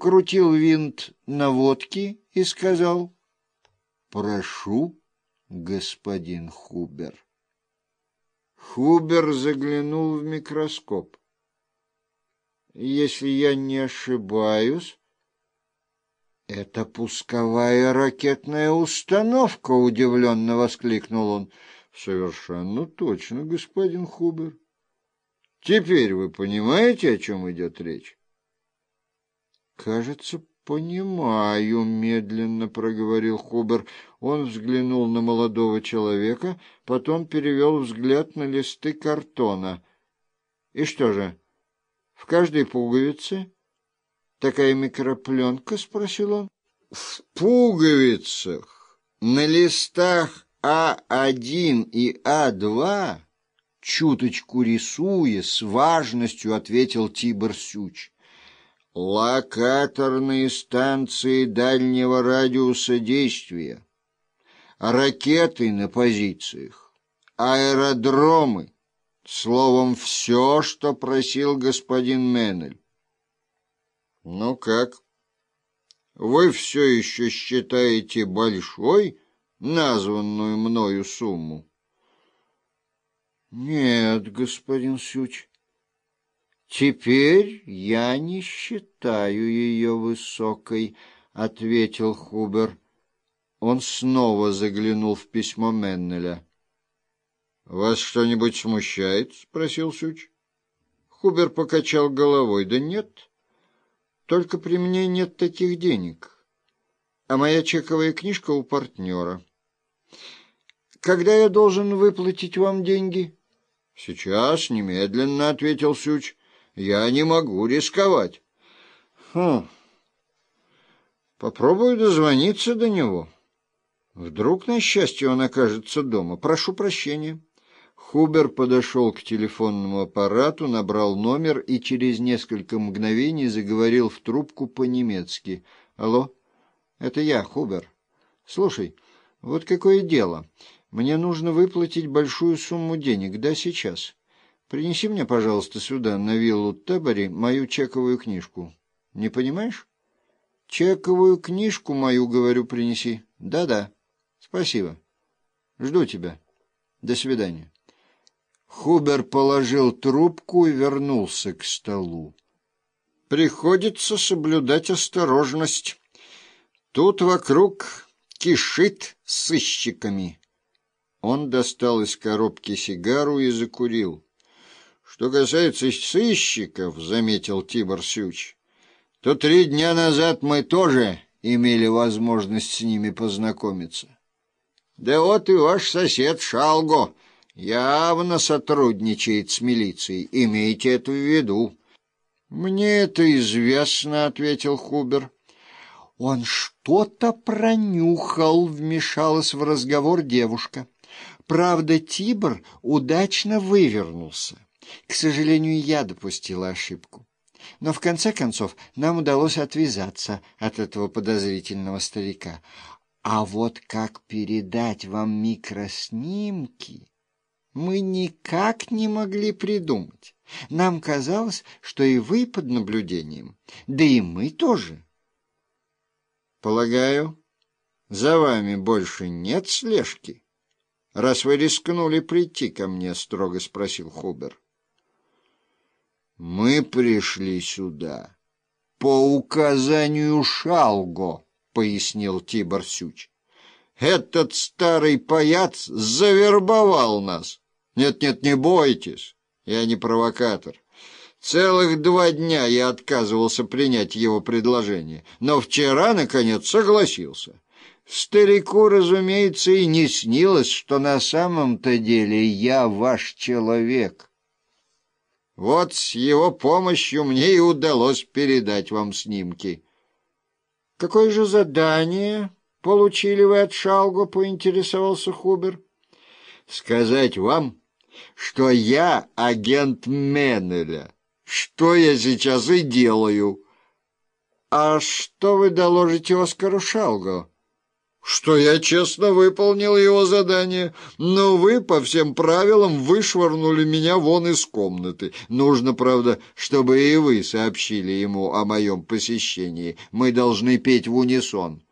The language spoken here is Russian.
покрутил винт наводки и сказал «Прошу, господин Хубер». Хубер заглянул в микроскоп. «Если я не ошибаюсь, это пусковая ракетная установка», — удивленно воскликнул он. «Совершенно точно, господин Хубер. Теперь вы понимаете, о чем идет речь?» «Кажется, понимаю», — медленно проговорил Хубер. Он взглянул на молодого человека, потом перевел взгляд на листы картона. «И что же, в каждой пуговице такая микропленка?» — спросил он. «В пуговицах на листах А1 и А2...» Чуточку рисуя, с важностью ответил Тибор Сюч локаторные станции дальнего радиуса действия, ракеты на позициях, аэродромы, словом, все, что просил господин Меннель. Ну как? Вы все еще считаете большой названную мною сумму? Нет, господин Сюч. «Теперь я не считаю ее высокой», — ответил Хубер. Он снова заглянул в письмо Меннеля. «Вас что-нибудь смущает?» — спросил Сюч. Хубер покачал головой. «Да нет, только при мне нет таких денег, а моя чековая книжка у партнера. Когда я должен выплатить вам деньги?» «Сейчас, немедленно», — ответил Сюч. Я не могу рисковать. Хм. Попробую дозвониться до него. Вдруг, на счастье, он окажется дома. Прошу прощения. Хубер подошел к телефонному аппарату, набрал номер и через несколько мгновений заговорил в трубку по-немецки. «Алло, это я, Хубер. Слушай, вот какое дело. Мне нужно выплатить большую сумму денег, да, сейчас. Принеси мне, пожалуйста, сюда, на виллу Тебори, мою чековую книжку. Не понимаешь? Чековую книжку мою, говорю, принеси. Да-да. Спасибо. Жду тебя. До свидания. Хубер положил трубку и вернулся к столу. Приходится соблюдать осторожность. Тут вокруг кишит сыщиками. Он достал из коробки сигару и закурил. Что касается сыщиков, — заметил Тибор Сюч, — то три дня назад мы тоже имели возможность с ними познакомиться. Да вот и ваш сосед Шалго явно сотрудничает с милицией. Имейте это в виду. — Мне это известно, — ответил Хубер. — Он что-то пронюхал, — вмешалась в разговор девушка. Правда, Тибор удачно вывернулся. К сожалению, я допустила ошибку. Но в конце концов нам удалось отвязаться от этого подозрительного старика. А вот как передать вам микроснимки, мы никак не могли придумать. Нам казалось, что и вы под наблюдением, да и мы тоже. Полагаю, за вами больше нет слежки? Раз вы рискнули прийти ко мне, строго спросил Хубер. Мы пришли сюда по указанию Шалго, пояснил Тибор Сюч. Этот старый паяц завербовал нас. Нет-нет, не бойтесь, я не провокатор. Целых два дня я отказывался принять его предложение, но вчера, наконец, согласился. Старику, разумеется, и не снилось, что на самом-то деле я ваш человек. Вот с его помощью мне и удалось передать вам снимки. — Какое же задание получили вы от Шалгу? — поинтересовался Хубер. — Сказать вам, что я агент Меннеля, что я сейчас и делаю. — А что вы доложите Оскару Шалгу? Что я честно выполнил его задание, но вы по всем правилам вышвырнули меня вон из комнаты. Нужно, правда, чтобы и вы сообщили ему о моем посещении. Мы должны петь в унисон».